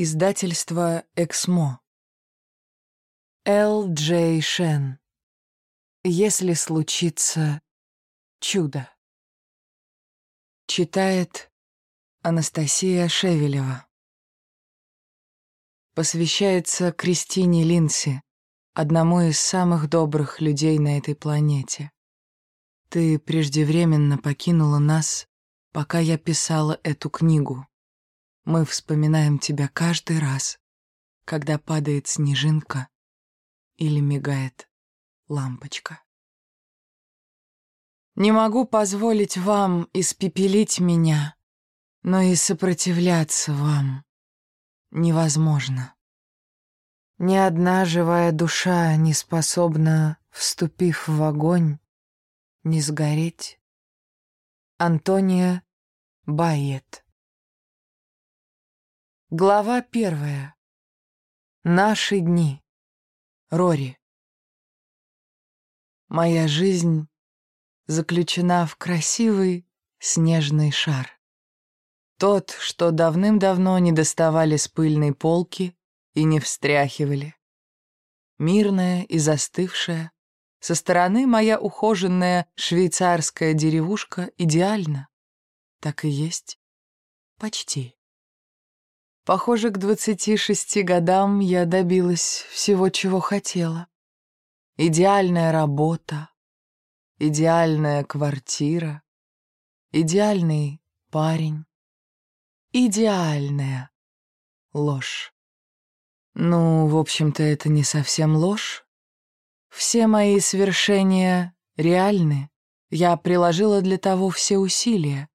Издательство «Эксмо». Л. Джей Шен. Если случится чудо. Читает Анастасия Шевелева. Посвящается Кристине Линси, одному из самых добрых людей на этой планете. Ты преждевременно покинула нас, пока я писала эту книгу. Мы вспоминаем тебя каждый раз, когда падает снежинка или мигает лампочка. Не могу позволить вам испепелить меня, но и сопротивляться вам невозможно. Ни одна живая душа не способна, вступив в огонь, не сгореть. Антония Байет Глава первая. Наши дни. Рори. Моя жизнь заключена в красивый снежный шар. Тот, что давным-давно не доставали с пыльной полки и не встряхивали. Мирная и застывшая, со стороны моя ухоженная швейцарская деревушка идеальна. Так и есть. Почти. Похоже, к двадцати шести годам я добилась всего, чего хотела. Идеальная работа, идеальная квартира, идеальный парень, идеальная ложь. Ну, в общем-то, это не совсем ложь. Все мои свершения реальны. Я приложила для того все усилия.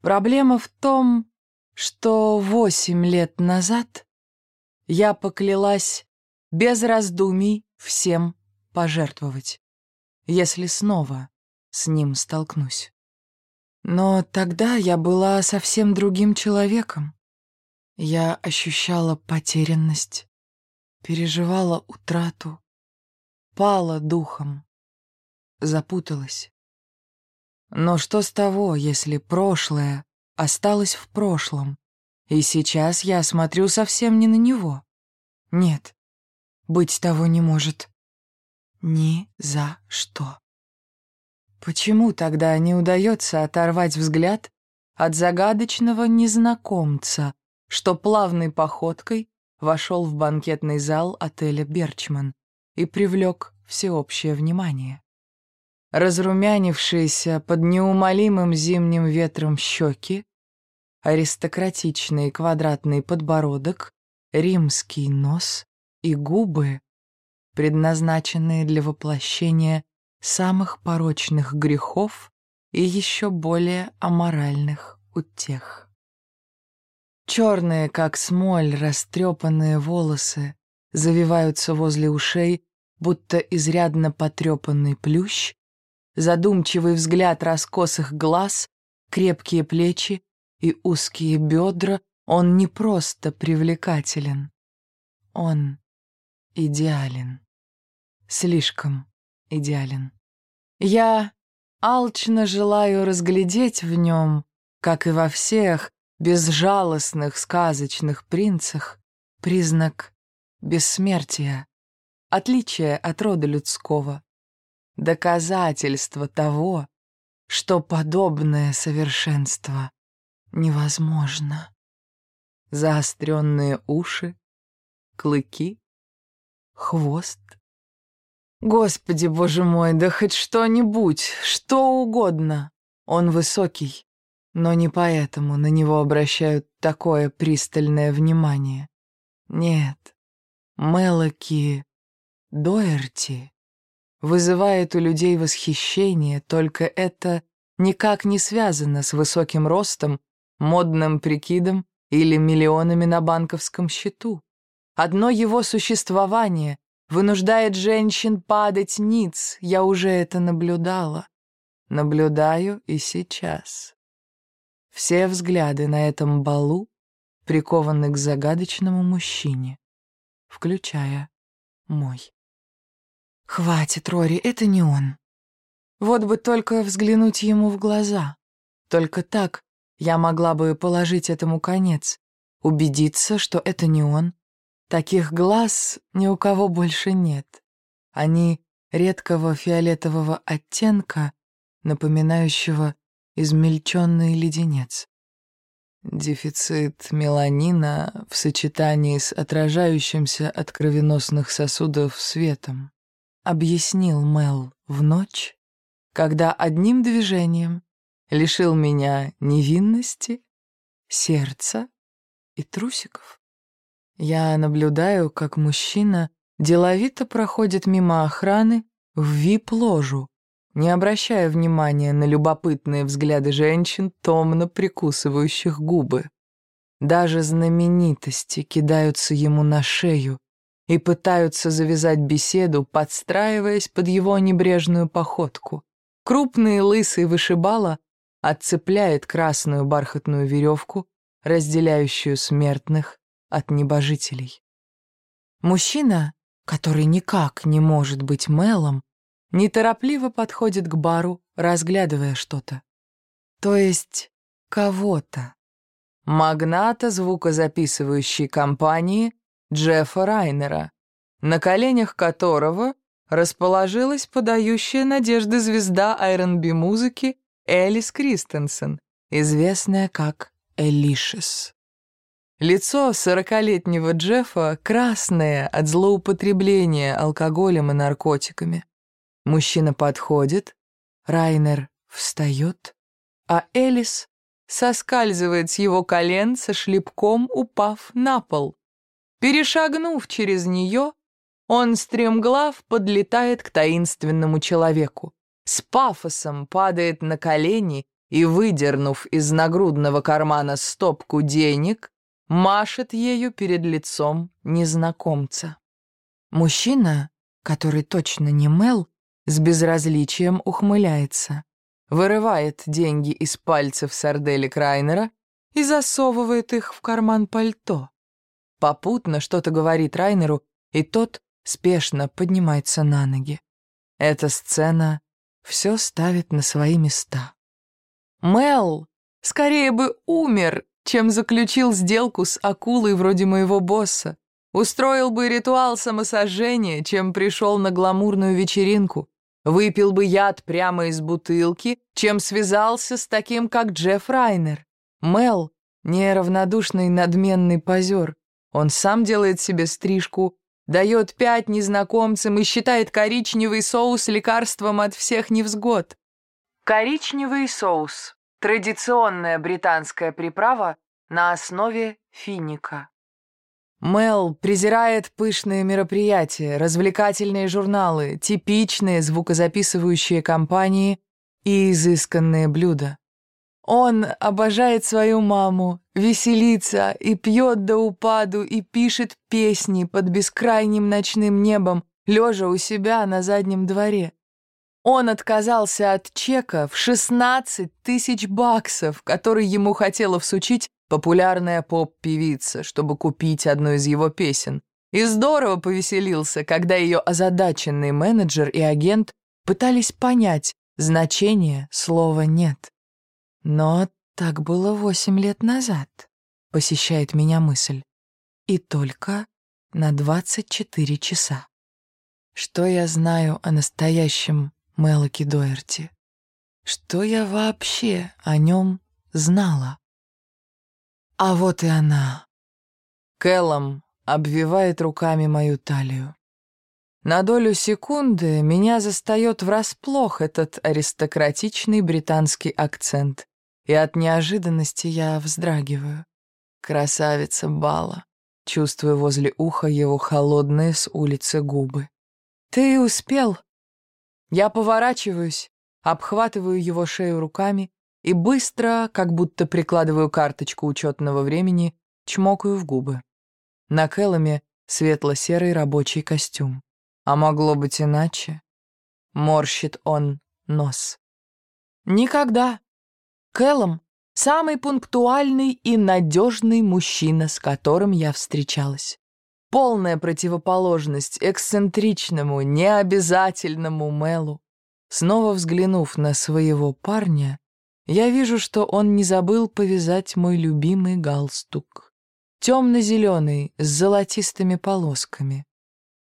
Проблема в том, что восемь лет назад я поклялась без раздумий всем пожертвовать, если снова с ним столкнусь. Но тогда я была совсем другим человеком. Я ощущала потерянность, переживала утрату, пала духом, запуталась. Но что с того, если прошлое осталось в прошлом, и сейчас я смотрю совсем не на него. Нет, быть того не может. Ни за что. Почему тогда не удается оторвать взгляд от загадочного незнакомца, что плавной походкой вошел в банкетный зал отеля «Берчман» и привлек всеобщее внимание? Разрумянившиеся под неумолимым зимним ветром щеки, аристократичный квадратный подбородок, римский нос и губы, предназначенные для воплощения самых порочных грехов и еще более аморальных утех. Черные, как смоль, растрепанные волосы завиваются возле ушей, будто изрядно потрепанный плющ, задумчивый взгляд раскосых глаз, крепкие плечи и узкие бедра, он не просто привлекателен. Он идеален. Слишком идеален. Я алчно желаю разглядеть в нем, как и во всех безжалостных сказочных принцах, признак бессмертия, отличие от рода людского, доказательство того, что подобное совершенство невозможно. Заостренные уши, клыки, хвост. Господи, боже мой, да хоть что-нибудь, что угодно. Он высокий, но не поэтому на него обращают такое пристальное внимание. Нет, Мелоки Доерти вызывает у людей восхищение, только это никак не связано с высоким ростом, модным прикидом или миллионами на банковском счету. Одно его существование вынуждает женщин падать ниц, я уже это наблюдала. Наблюдаю и сейчас. Все взгляды на этом балу прикованы к загадочному мужчине, включая мой. Хватит, Рори, это не он. Вот бы только взглянуть ему в глаза. Только так я могла бы положить этому конец. убедиться, что это не он. Таких глаз ни у кого больше нет. Они редкого фиолетового оттенка, напоминающего измельченный леденец. Дефицит меланина в сочетании с отражающимся от кровеносных сосудов светом, объяснил Мел в ночь, когда одним движением лишил меня невинности, сердца и трусиков. Я наблюдаю, как мужчина деловито проходит мимо охраны в вип-ложу, не обращая внимания на любопытные взгляды женщин, томно прикусывающих губы. Даже знаменитости кидаются ему на шею и пытаются завязать беседу, подстраиваясь под его небрежную походку. Крупный лысый вышибала отцепляет красную бархатную веревку, разделяющую смертных от небожителей. Мужчина, который никак не может быть Мелом, неторопливо подходит к бару, разглядывая что-то. То есть кого-то. Магната звукозаписывающей компании Джеффа Райнера, на коленях которого расположилась подающая надежды звезда R&B музыки Элис Кристенсен, известная как Элишес. Лицо сорокалетнего Джеффа красное от злоупотребления алкоголем и наркотиками. Мужчина подходит, Райнер встает, а Элис соскальзывает с его колен со шлепком, упав на пол. Перешагнув через нее, он стремглав подлетает к таинственному человеку, с пафосом падает на колени и, выдернув из нагрудного кармана стопку денег, машет ею перед лицом незнакомца. Мужчина, который точно не Мел, с безразличием ухмыляется, вырывает деньги из пальцев сардели Крайнера и засовывает их в карман пальто. Попутно что-то говорит Райнеру, и тот спешно поднимается на ноги. Эта сцена все ставит на свои места. Мел скорее бы умер, чем заключил сделку с акулой вроде моего босса. Устроил бы ритуал самосожжения, чем пришел на гламурную вечеринку. Выпил бы яд прямо из бутылки, чем связался с таким, как Джефф Райнер. Мел — неравнодушный надменный позер. Он сам делает себе стрижку, дает пять незнакомцам и считает коричневый соус лекарством от всех невзгод. Коричневый соус — традиционная британская приправа на основе финика. Мел презирает пышные мероприятия, развлекательные журналы, типичные звукозаписывающие компании и изысканные блюда. Он обожает свою маму, веселится и пьет до упаду и пишет песни под бескрайним ночным небом, лежа у себя на заднем дворе. Он отказался от чека в 16 тысяч баксов, который ему хотела всучить популярная поп-певица, чтобы купить одну из его песен. И здорово повеселился, когда ее озадаченный менеджер и агент пытались понять значение слова «нет». Но так было восемь лет назад, посещает меня мысль. И только на 24 часа. Что я знаю о настоящем Мелоки Доерти? Что я вообще о нем знала? А вот и она. Кэллом обвивает руками мою талию. На долю секунды меня застает врасплох этот аристократичный британский акцент, и от неожиданности я вздрагиваю. Красавица Бала, чувствую возле уха его холодные с улицы губы. «Ты успел?» Я поворачиваюсь, обхватываю его шею руками и быстро, как будто прикладываю карточку учетного времени, чмокаю в губы. На Кэлломе светло-серый рабочий костюм. А могло быть иначе? Морщит он нос. Никогда. Кэллом — самый пунктуальный и надежный мужчина, с которым я встречалась. Полная противоположность эксцентричному, необязательному Мелу. Снова взглянув на своего парня, я вижу, что он не забыл повязать мой любимый галстук. темно-зеленый, с золотистыми полосками.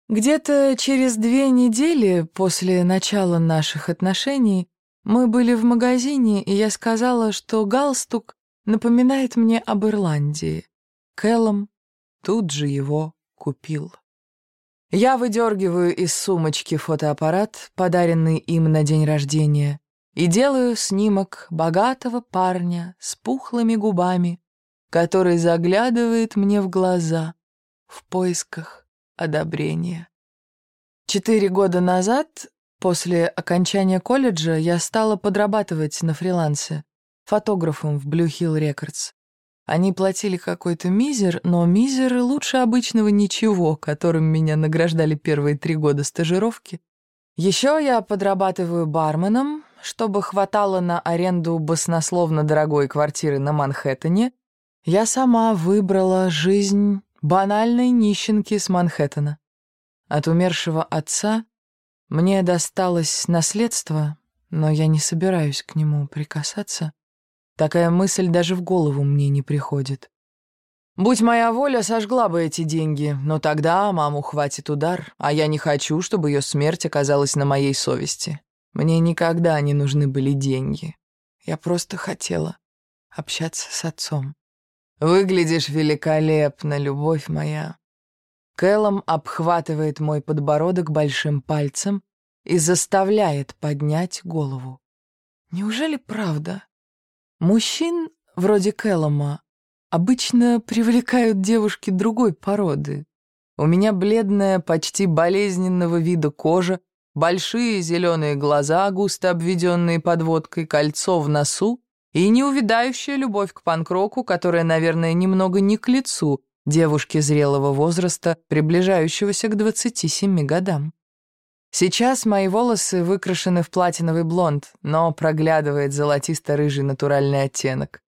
Где-то через две недели после начала наших отношений мы были в магазине, и я сказала, что галстук напоминает мне об Ирландии. Кэллом тут же его купил. Я выдергиваю из сумочки фотоаппарат, подаренный им на день рождения, и делаю снимок богатого парня с пухлыми губами, который заглядывает мне в глаза в поисках одобрения. Четыре года назад, после окончания колледжа, я стала подрабатывать на фрилансе, фотографом в Blue Hill Records. Они платили какой-то мизер, но мизер лучше обычного ничего, которым меня награждали первые три года стажировки. Еще я подрабатываю барменом, чтобы хватало на аренду баснословно дорогой квартиры на Манхэттене. Я сама выбрала жизнь банальной нищенки с Манхэттена. От умершего отца мне досталось наследство, но я не собираюсь к нему прикасаться. Такая мысль даже в голову мне не приходит. Будь моя воля, сожгла бы эти деньги, но тогда маму хватит удар, а я не хочу, чтобы ее смерть оказалась на моей совести. Мне никогда не нужны были деньги. Я просто хотела общаться с отцом. Выглядишь великолепно, любовь моя. Кэллом обхватывает мой подбородок большим пальцем и заставляет поднять голову. Неужели правда? Мужчин, вроде Кэллома, обычно привлекают девушки другой породы. У меня бледная, почти болезненного вида кожа, большие зеленые глаза, густо обведенные подводкой, кольцо в носу и неувидающая любовь к панкроку, которая, наверное, немного не к лицу девушке зрелого возраста, приближающегося к 27 годам. Сейчас мои волосы выкрашены в платиновый блонд, но проглядывает золотисто-рыжий натуральный оттенок.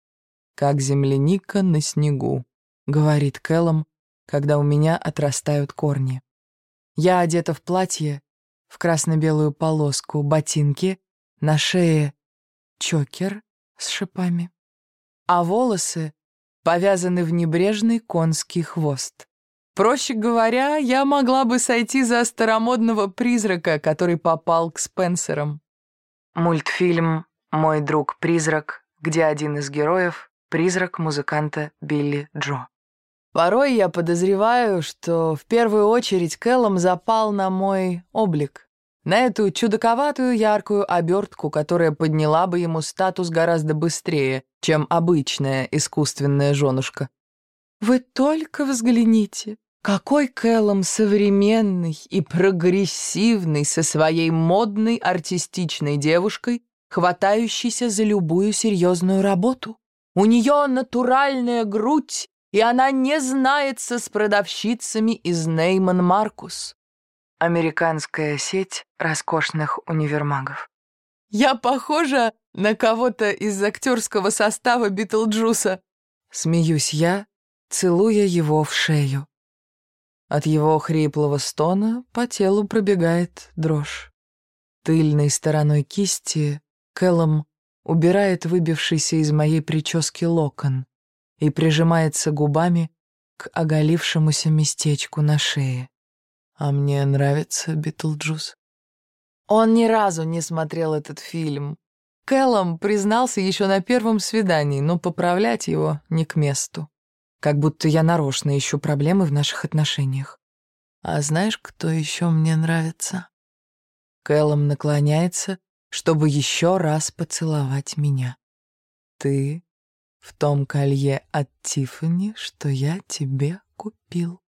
«Как земляника на снегу», — говорит Кэллом, когда у меня отрастают корни. Я одета в платье, в красно-белую полоску, ботинки, на шее чокер с шипами, а волосы повязаны в небрежный конский хвост. Проще говоря, я могла бы сойти за старомодного призрака, который попал к Спенсерам. Мультфильм «Мой друг-призрак», где один из героев — призрак музыканта Билли Джо. Порой я подозреваю, что в первую очередь Кэллом запал на мой облик, на эту чудаковатую яркую обертку, которая подняла бы ему статус гораздо быстрее, чем обычная искусственная женушка. «Вы только взгляните, какой Кэллом современный и прогрессивный со своей модной артистичной девушкой, хватающейся за любую серьезную работу. У нее натуральная грудь, и она не знается с продавщицами из Neiman Marcus. Американская сеть роскошных универмагов. «Я похожа на кого-то из актерского состава Битлджуса», смеюсь я, целуя его в шею. От его хриплого стона по телу пробегает дрожь. Тыльной стороной кисти Кэллом убирает выбившийся из моей прически локон и прижимается губами к оголившемуся местечку на шее. А мне нравится Битлджус. Он ни разу не смотрел этот фильм. Кэллом признался еще на первом свидании, но поправлять его не к месту. Как будто я нарочно ищу проблемы в наших отношениях. А знаешь, кто еще мне нравится? Кэллом наклоняется, чтобы еще раз поцеловать меня. Ты в том колье от Тиффани, что я тебе купил.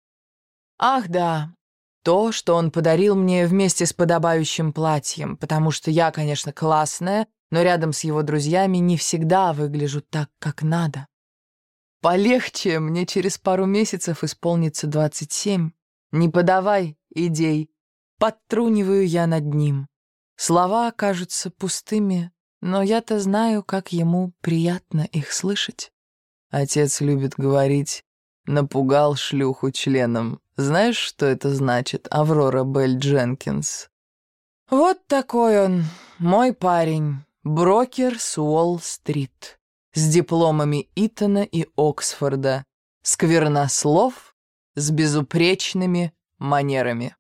Ах да, то, что он подарил мне вместе с подобающим платьем, потому что я, конечно, классная, но рядом с его друзьями не всегда выгляжу так, как надо. Полегче, мне через пару месяцев исполнится двадцать семь. Не подавай идей. Подтруниваю я над ним. Слова кажутся пустыми, но я-то знаю, как ему приятно их слышать. Отец любит говорить «напугал шлюху членом». Знаешь, что это значит, Аврора Белль Дженкинс? Вот такой он, мой парень, брокер с Уолл-стрит с дипломами Итона и Оксфорда, сквернослов с безупречными манерами.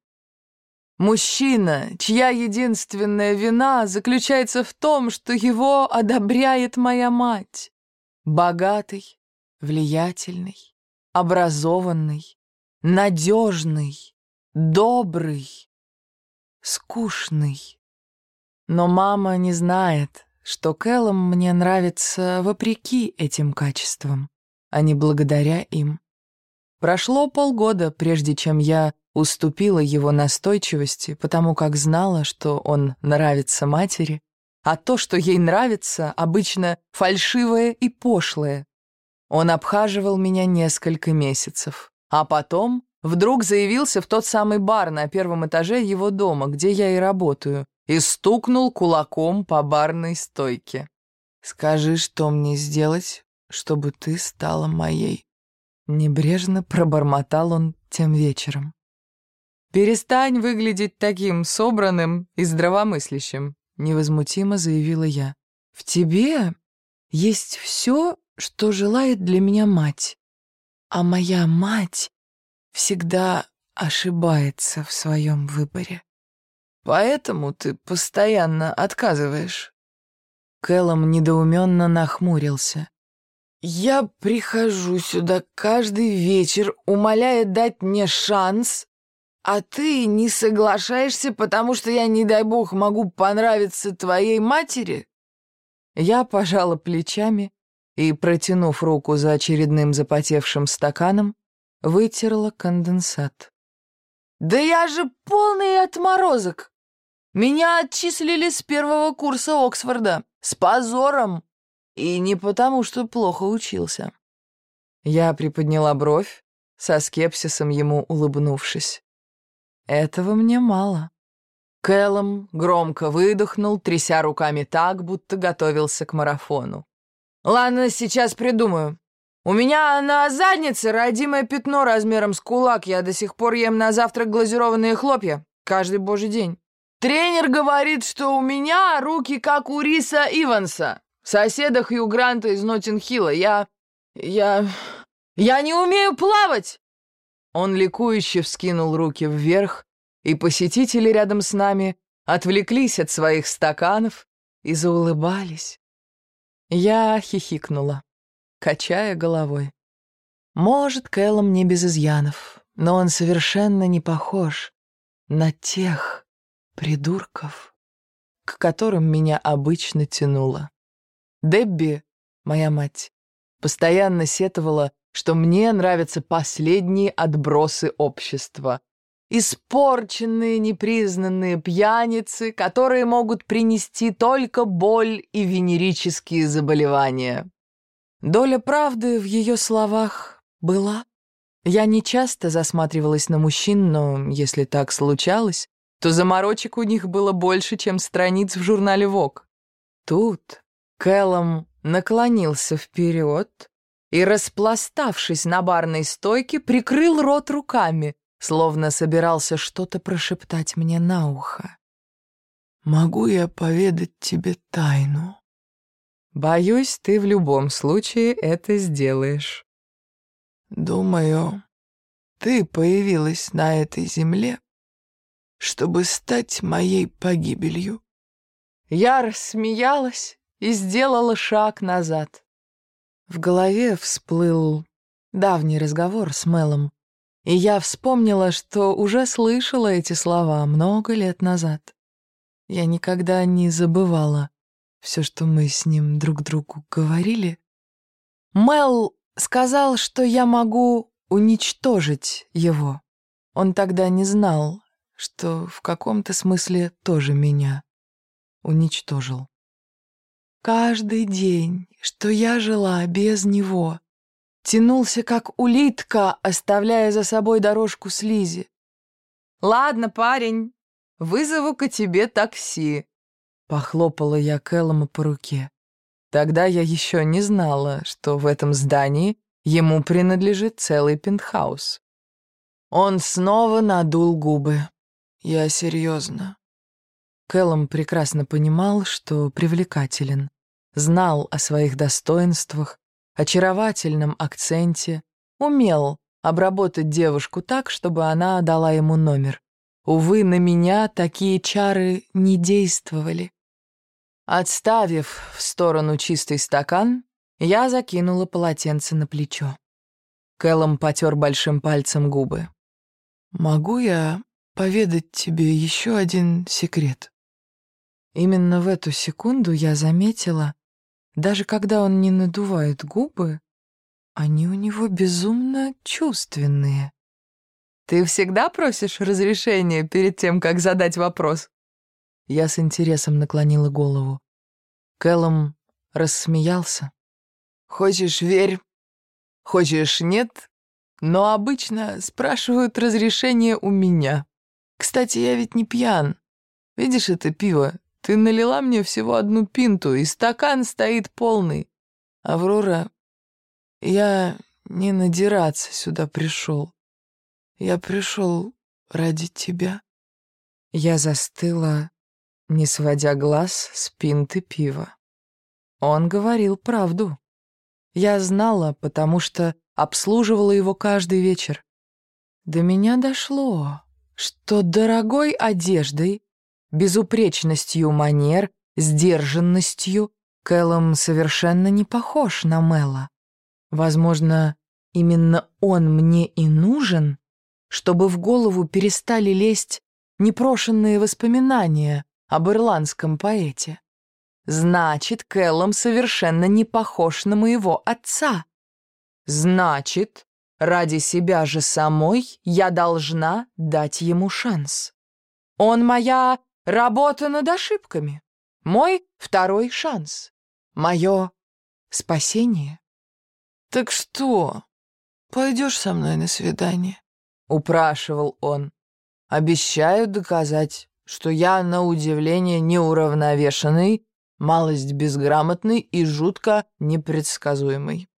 Мужчина, чья единственная вина заключается в том, что его одобряет моя мать. Богатый, влиятельный, образованный, надежный, добрый, скучный. Но мама не знает, что Кэллом мне нравится вопреки этим качествам, а не благодаря им. Прошло полгода, прежде чем я уступила его настойчивости, потому как знала, что он нравится матери, а то, что ей нравится, обычно фальшивое и пошлое. Он обхаживал меня несколько месяцев, а потом вдруг заявился в тот самый бар на первом этаже его дома, где я и работаю, и стукнул кулаком по барной стойке. «Скажи, что мне сделать, чтобы ты стала моей?» Небрежно пробормотал он тем вечером. «Перестань выглядеть таким собранным и здравомыслящим», — невозмутимо заявила я. «В тебе есть все, что желает для меня мать. А моя мать всегда ошибается в своем выборе. Поэтому ты постоянно отказываешь». Кэллом недоуменно нахмурился. «Я прихожу сюда каждый вечер, умоляя дать мне шанс, а ты не соглашаешься, потому что я, не дай бог, могу понравиться твоей матери?» Я пожала плечами и, протянув руку за очередным запотевшим стаканом, вытерла конденсат. «Да я же полный отморозок! Меня отчислили с первого курса Оксфорда, с позором, и не потому, что плохо учился». Я приподняла бровь, со скепсисом ему улыбнувшись. Этого мне мало. Кэллом громко выдохнул, тряся руками так, будто готовился к марафону. «Ладно, сейчас придумаю. У меня на заднице родимое пятно размером с кулак. Я до сих пор ем на завтрак глазированные хлопья. Каждый божий день. Тренер говорит, что у меня руки как у Риса Иванса, соседа Хью Гранта из Ноттинг-Хилла. Я... я... я не умею плавать!» Он ликующе вскинул руки вверх, и посетители рядом с нами отвлеклись от своих стаканов и заулыбались. Я хихикнула, качая головой. Может, Кэллом не без изъянов, но он совершенно не похож на тех придурков, к которым меня обычно тянуло. Дебби, моя мать, постоянно сетовала, что мне нравятся последние отбросы общества. Испорченные, непризнанные пьяницы, которые могут принести только боль и венерические заболевания. Доля правды в ее словах была. Я не часто засматривалась на мужчин, но если так случалось, то заморочек у них было больше, чем страниц в журнале «Вок». Тут Кэллом наклонился вперед, и, распластавшись на барной стойке, прикрыл рот руками, словно собирался что-то прошептать мне на ухо. «Могу я поведать тебе тайну?» «Боюсь, ты в любом случае это сделаешь». «Думаю, ты появилась на этой земле, чтобы стать моей погибелью». Я рассмеялась и сделала шаг назад. В голове всплыл давний разговор с Мелом, и я вспомнила, что уже слышала эти слова много лет назад. Я никогда не забывала все, что мы с ним друг другу говорили. Мел сказал, что я могу уничтожить его. Он тогда не знал, что в каком-то смысле тоже меня уничтожил. Каждый день, что я жила без него, тянулся как улитка, оставляя за собой дорожку слизи. «Ладно, парень, вызову-ка тебе такси», — похлопала я Кэллома по руке. Тогда я еще не знала, что в этом здании ему принадлежит целый пентхаус. Он снова надул губы. «Я серьезно. Кэллом прекрасно понимал, что привлекателен, знал о своих достоинствах, очаровательном акценте, умел обработать девушку так, чтобы она дала ему номер. Увы, на меня такие чары не действовали. Отставив в сторону чистый стакан, я закинула полотенце на плечо. Кэллом потер большим пальцем губы. «Могу я поведать тебе еще один секрет?» Именно в эту секунду я заметила, даже когда он не надувает губы, они у него безумно чувственные. «Ты всегда просишь разрешения перед тем, как задать вопрос?» Я с интересом наклонила голову. Кэллом рассмеялся. «Хочешь — верь, хочешь — нет, но обычно спрашивают разрешение у меня. Кстати, я ведь не пьян. Видишь это пиво? Ты налила мне всего одну пинту, и стакан стоит полный. Аврора, я не надираться сюда пришел. Я пришел ради тебя. Я застыла, не сводя глаз с пинты пива. Он говорил правду. Я знала, потому что обслуживала его каждый вечер. До меня дошло, что дорогой одеждой, безупречностью манер, сдержанностью Кэллом совершенно не похож на Мэла. Возможно, именно он мне и нужен, чтобы в голову перестали лезть непрошенные воспоминания об ирландском поэте. Значит, Кэллом совершенно не похож на моего отца. Значит, ради себя же самой я должна дать ему шанс. Он моя работа над ошибками, мой второй шанс, мое спасение. «Так что, пойдешь со мной на свидание?» — упрашивал он. «Обещаю доказать, что я, на удивление, неуравновешенный, малость безграмотный и жутко непредсказуемый».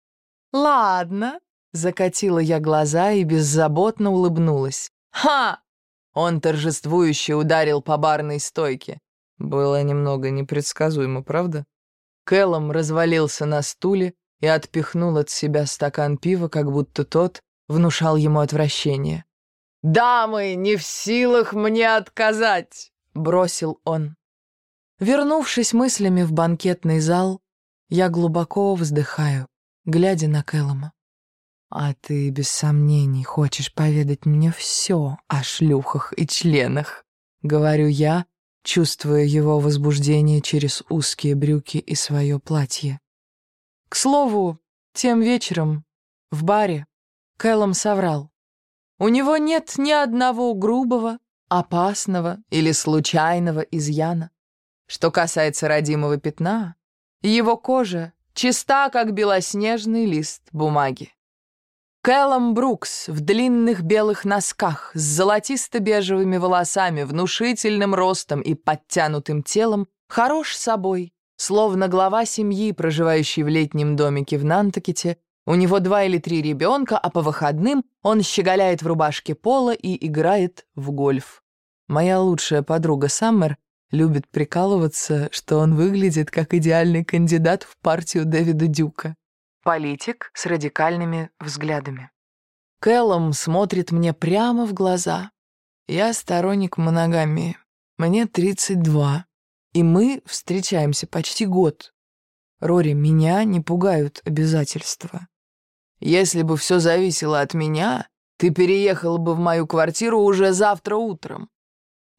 «Ладно», — закатила я глаза и беззаботно улыбнулась. «Ха!» — он торжествующе ударил по барной стойке. Было немного непредсказуемо, правда? Кэллом развалился на стуле, и отпихнул от себя стакан пива, как будто тот внушал ему отвращение. «Дамы, не в силах мне отказать!» — бросил он. Вернувшись мыслями в банкетный зал, я глубоко вздыхаю, глядя на Кэллома. «А ты, без сомнений, хочешь поведать мне все о шлюхах и членах», — говорю я, чувствуя его возбуждение через узкие брюки и свое платье. К слову, тем вечером в баре Кэллом соврал. У него нет ни одного грубого, опасного или случайного изъяна. Что касается родимого пятна, его кожа чиста, как белоснежный лист бумаги. Кэллом Брукс в длинных белых носках с золотисто-бежевыми волосами, внушительным ростом и подтянутым телом хорош собой Словно глава семьи, проживающей в летнем домике в Нантакете, у него два или три ребенка, а по выходным он щеголяет в рубашке пола и играет в гольф. Моя лучшая подруга Саммер любит прикалываться, что он выглядит как идеальный кандидат в партию Дэвида Дюка. Политик с радикальными взглядами. Кэллом смотрит мне прямо в глаза. Я сторонник моногамии. Мне 32. И мы встречаемся почти год. Рори, меня не пугают обязательства. Если бы все зависело от меня, ты переехала бы в мою квартиру уже завтра утром.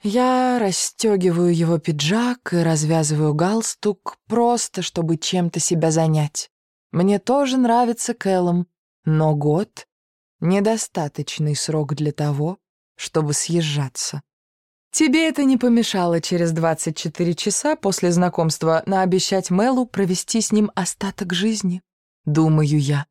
Я расстегиваю его пиджак и развязываю галстук, просто чтобы чем-то себя занять. Мне тоже нравится Кэллом, но год — недостаточный срок для того, чтобы съезжаться. Тебе это не помешало через 24 часа после знакомства наобещать Мелу провести с ним остаток жизни, думаю я.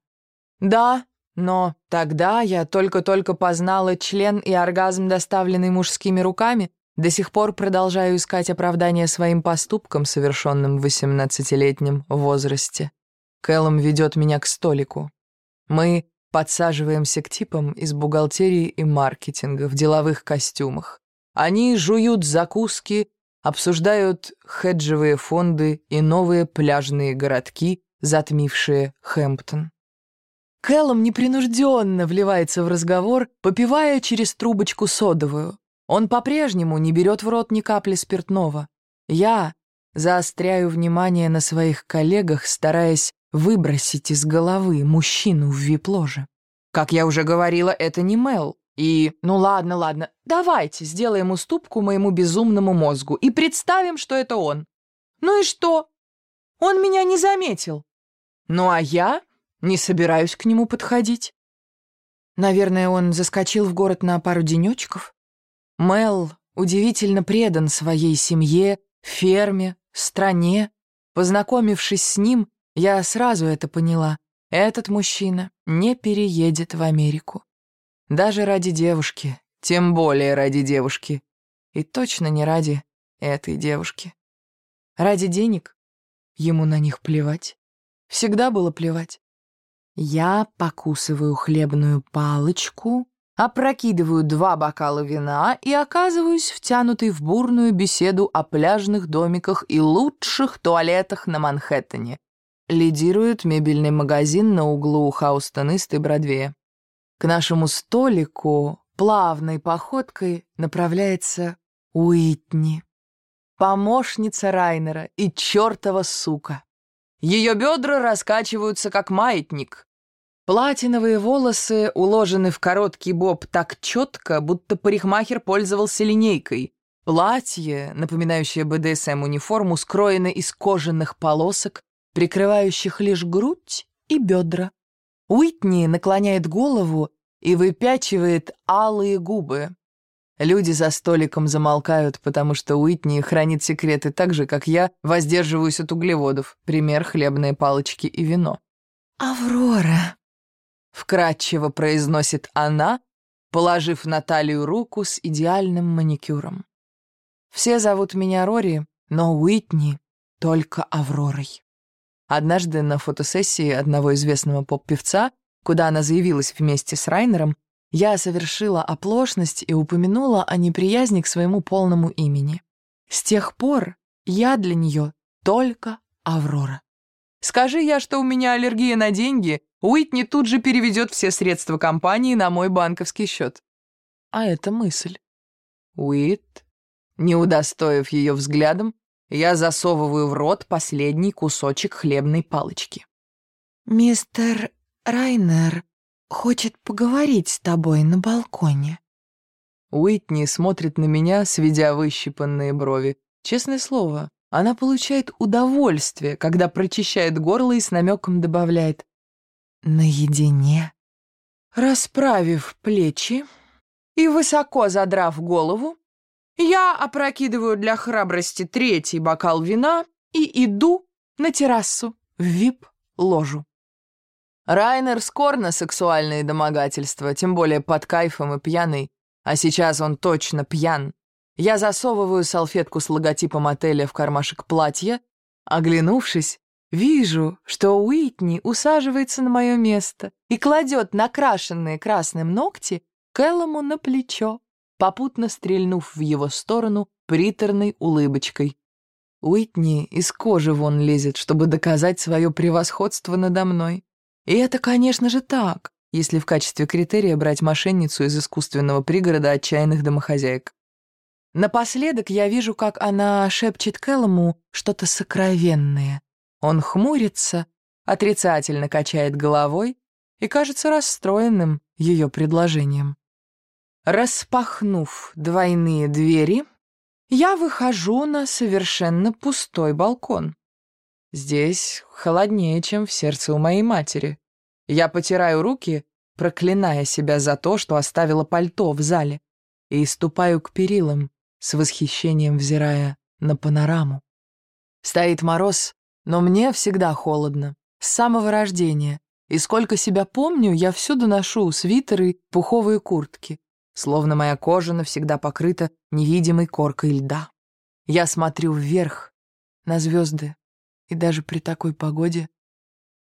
Да, но тогда я только-только познала член и оргазм, доставленный мужскими руками, до сих пор продолжаю искать оправдание своим поступкам, совершенным в 18-летнем возрасте. Кэллом ведет меня к столику. Мы подсаживаемся к типам из бухгалтерии и маркетинга в деловых костюмах. Они жуют закуски, обсуждают хеджевые фонды и новые пляжные городки, затмившие Хэмптон. Кэллом непринужденно вливается в разговор, попивая через трубочку содовую. Он по-прежнему не берет в рот ни капли спиртного. Я заостряю внимание на своих коллегах, стараясь выбросить из головы мужчину в вип-ложе. Как я уже говорила, это не Мел. И, ну ладно, ладно, давайте сделаем уступку моему безумному мозгу и представим, что это он. Ну и что? Он меня не заметил. Ну а я не собираюсь к нему подходить. Наверное, он заскочил в город на пару денечков. Мел удивительно предан своей семье, ферме, стране. Познакомившись с ним, я сразу это поняла. Этот мужчина не переедет в Америку. Даже ради девушки, тем более ради девушки. И точно не ради этой девушки. Ради денег ему на них плевать. Всегда было плевать. Я покусываю хлебную палочку, опрокидываю два бокала вина и оказываюсь втянутой в бурную беседу о пляжных домиках и лучших туалетах на Манхэттене. Лидирует мебельный магазин на углу Хаустон-Ист и Бродвея. К нашему столику плавной походкой направляется Уитни, помощница Райнера и чертова сука. Ее бедра раскачиваются, как маятник. Платиновые волосы уложены в короткий боб так четко, будто парикмахер пользовался линейкой. Платье, напоминающее БДСМ-униформу, скроено из кожаных полосок, прикрывающих лишь грудь и бедра. Уитни наклоняет голову и выпячивает алые губы. Люди за столиком замолкают, потому что Уитни хранит секреты так же, как я воздерживаюсь от углеводов. Пример — хлебные палочки и вино. «Аврора», — вкратчиво произносит она, положив на талию руку с идеальным маникюром. Все зовут меня Рори, но Уитни только Авророй. Однажды на фотосессии одного известного поп-певца, куда она заявилась вместе с Райнером, я совершила оплошность и упомянула о неприязни к своему полному имени. С тех пор я для нее только Аврора. Скажи я, что у меня аллергия на деньги, Уитни тут же переведет все средства компании на мой банковский счет. А это мысль. Уит, не удостоив ее взглядом, я засовываю в рот последний кусочек хлебной палочки. «Мистер Райнер хочет поговорить с тобой на балконе». Уитни смотрит на меня, сведя выщипанные брови. Честное слово, она получает удовольствие, когда прочищает горло и с намеком добавляет «наедине». Расправив плечи и высоко задрав голову, я опрокидываю для храбрости третий бокал вина и иду на террасу в вип-ложу. Райнер скор на сексуальные домогательства, тем более под кайфом и пьяный, а сейчас он точно пьян. Я засовываю салфетку с логотипом отеля в кармашек платья, оглянувшись, вижу, что Уитни усаживается на мое место и кладет накрашенные красным ногти Кэллому на плечо попутно стрельнув в его сторону приторной улыбочкой. Уитни из кожи вон лезет, чтобы доказать свое превосходство надо мной. И это, конечно же, так, если в качестве критерия брать мошенницу из искусственного пригорода отчаянных домохозяек. Напоследок я вижу, как она шепчет Кэллому что-то сокровенное. Он хмурится, отрицательно качает головой и кажется расстроенным ее предложением. Распахнув двойные двери, я выхожу на совершенно пустой балкон. Здесь холоднее, чем в сердце у моей матери. Я потираю руки, проклиная себя за то, что оставила пальто в зале, и ступаю к перилам, с восхищением взирая на панораму. Стоит мороз, но мне всегда холодно, с самого рождения, и сколько себя помню, я всюду ношу свитеры, пуховые куртки словно моя кожа навсегда покрыта невидимой коркой льда. Я смотрю вверх, на звезды, и даже при такой погоде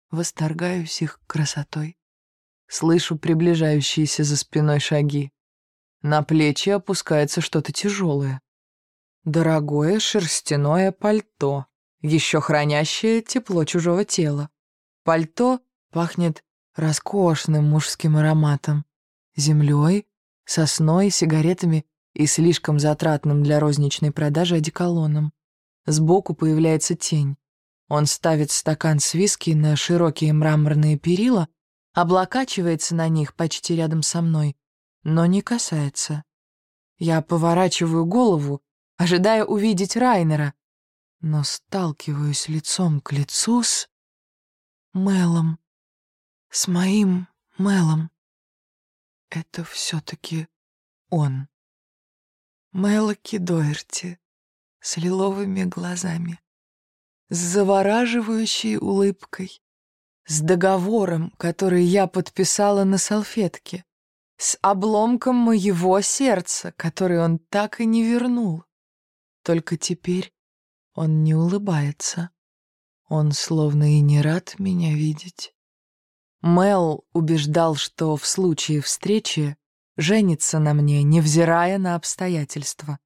восторгаюсь их красотой. Слышу приближающиеся за спиной шаги. На плечи опускается что-то тяжелое. Дорогое шерстяное пальто, еще хранящее тепло чужого тела. Пальто пахнет роскошным мужским ароматом, землей, сосной, сигаретами и слишком затратным для розничной продажи одеколоном. Сбоку появляется тень. Он ставит стакан с виски на широкие мраморные перила, облокачивается на них почти рядом со мной, но не касается. Я поворачиваю голову, ожидая увидеть Райнера, но сталкиваюсь лицом к лицу с... Мелом. С моим Мелом. Это все-таки он. Мелоки Доерти с лиловыми глазами, с завораживающей улыбкой, с договором, который я подписала на салфетке, с обломком моего сердца, который он так и не вернул. Только теперь он не улыбается. Он словно и не рад меня видеть. Мел убеждал, что в случае встречи женится на мне, невзирая на обстоятельства.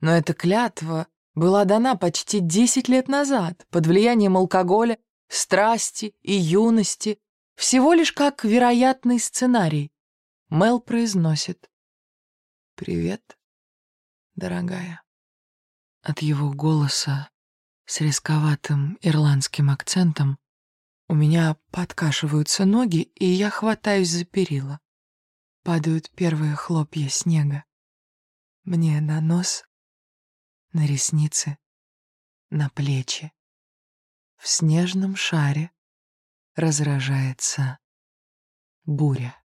Но эта клятва была дана почти десять лет назад под влиянием алкоголя, страсти и юности, всего лишь как вероятный сценарий. Мел произносит «Привет, дорогая». От его голоса с рисковатым ирландским акцентом у меня подкашиваются ноги, и я хватаюсь за перила. Падают первые хлопья снега. Мне на нос, на ресницы, на плечи. В снежном шаре разражается буря.